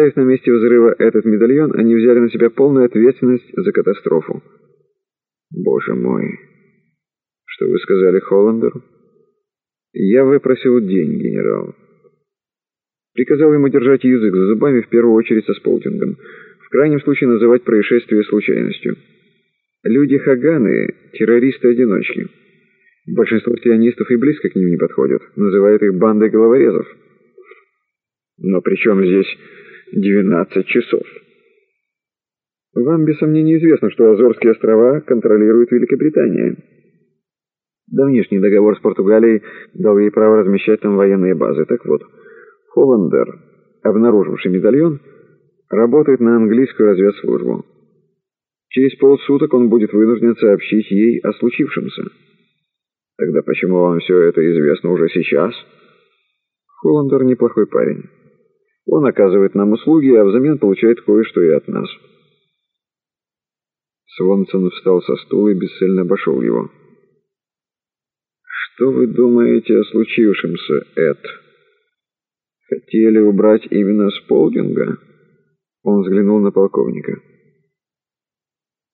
Оставив на месте взрыва этот медальон, они взяли на себя полную ответственность за катастрофу. Боже мой! Что вы сказали Холландеру? Я выпросил деньги, генерал. Приказал ему держать язык за зубами в первую очередь со Сполтингом. В крайнем случае называть происшествие случайностью. Люди Хаганы — террористы-одиночки. Большинство сионистов и близко к ним не подходят. Называют их бандой головорезов. Но при чем здесь 12 часов? Вам, без сомнения, известно, что Азорские острова контролирует Великобритания. Давнишний договор с Португалией дал ей право размещать там военные базы. Так вот, Холландер, обнаруживший медальон, работает на английскую разведслужбу. Через полсуток он будет вынужден сообщить ей о случившемся. Тогда почему вам все это известно уже сейчас? Холландер неплохой парень. Он оказывает нам услуги, а взамен получает кое-что и от нас. Свонсон встал со стула и бесцельно обошел его. «Что вы думаете о случившемся, Эд? Хотели убрать именно Сполдинга?» Он взглянул на полковника.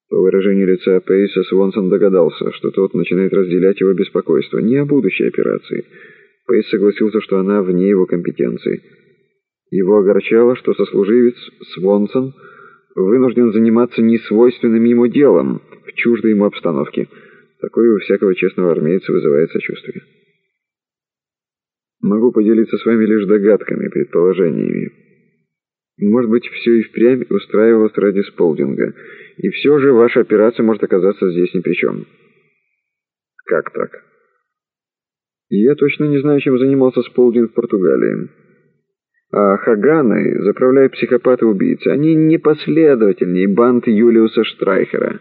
По выражению лица Пейса Свонсон догадался, что тот начинает разделять его беспокойство не о будущей операции. Пейс согласился, что она вне его компетенции. Его огорчало, что сослуживец Свонсон вынужден заниматься несвойственным ему делом в чуждой ему обстановке. Такое у всякого честного армейца вызывает сочувствие. Могу поделиться с вами лишь догадками, предположениями. Может быть, все и впрямь устраивалось ради Сполдинга, и все же ваша операция может оказаться здесь ни при чем. Как так? Я точно не знаю, чем занимался Сполдинг в Португалии. А Хаганы заправляют психопаты-убийцы. Они непоследовательнее банд Юлиуса Штрайхера.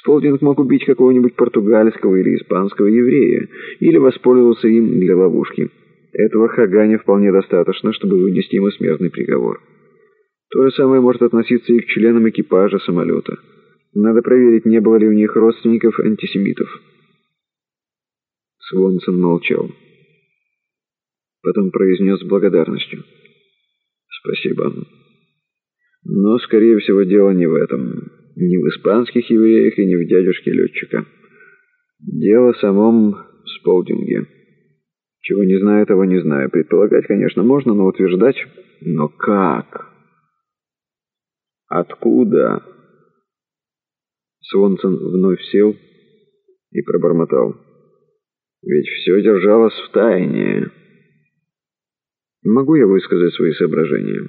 Сполдинг мог убить какого-нибудь португальского или испанского еврея, или воспользовался им для ловушки. Этого Хагане вполне достаточно, чтобы вынести ему смертный приговор. То же самое может относиться и к членам экипажа самолета. Надо проверить, не было ли у них родственников-антисемитов. Свонсон молчал. Потом произнес с благодарностью. «Спасибо. Но, скорее всего, дело не в этом. Не в испанских евреях и не в дядюшке летчика. Дело в самом Сполдинге. Чего не знаю, того не знаю. Предполагать, конечно, можно, но утверждать... Но как?» «Откуда?» Свонсон вновь сел и пробормотал. «Ведь все держалось в тайне». «Могу я высказать свои соображения?»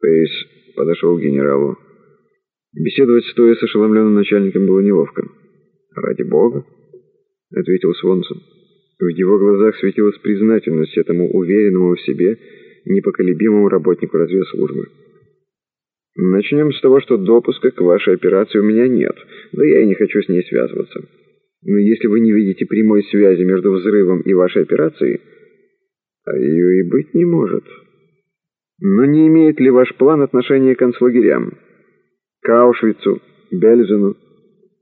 Пейс подошел к генералу. Беседовать стоя с ошеломленным начальником было неловко. «Ради бога», — ответил Свонсон. В его глазах светилась признательность этому уверенному в себе, непоколебимому работнику разведслужбы. Начнем с того, что допуска к вашей операции у меня нет, но я и не хочу с ней связываться. Но если вы не видите прямой связи между взрывом и вашей операцией, а ее и быть не может. Но не имеет ли ваш план отношения к концлагерям? К Аушвицу, Бельзену?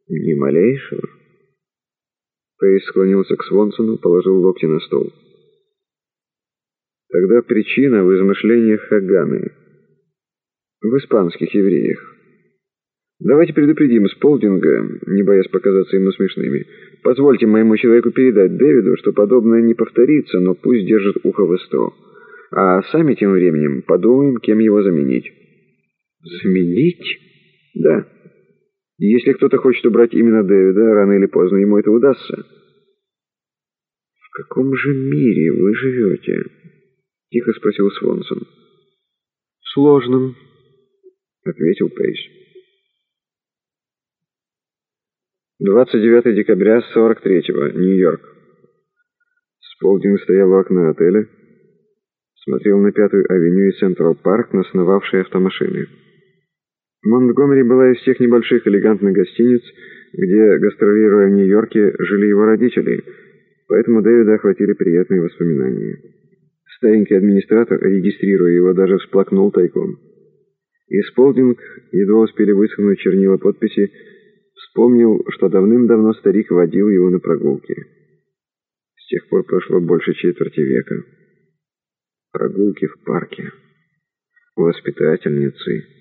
Ни малейшего. Пейс склонился к Свонсону, положил локти на стол. Тогда причина в измышлениях Хаганы — в испанских евреях. Давайте предупредим Сполдинга, не боясь показаться ему смешными. Позвольте моему человеку передать Дэвиду, что подобное не повторится, но пусть держит ухо востро. А сами тем временем подумаем, кем его заменить. Заменить? Да. Если кто-то хочет убрать именно Дэвида, рано или поздно ему это удастся. В каком же мире вы живете? Тихо спросил Свонсон. Сложным. — ответил Пейс. 29 декабря 43-го, Нью-Йорк. Сполдинг стоял у окна отеля, смотрел на Пятую авеню и Централ-парк на сновавшие автомашины. Монтгомери была из тех небольших элегантных гостиниц, где, гастролируя в Нью-Йорке, жили его родители, поэтому Дэвида охватили приятные воспоминания. Старенький администратор, регистрируя его, даже всплакнул тайком. И Сполдинг, едва успели высохнуть чернила подписи, вспомнил, что давным-давно старик водил его на прогулки. С тех пор прошло больше четверти века. Прогулки в парке. воспитательницы.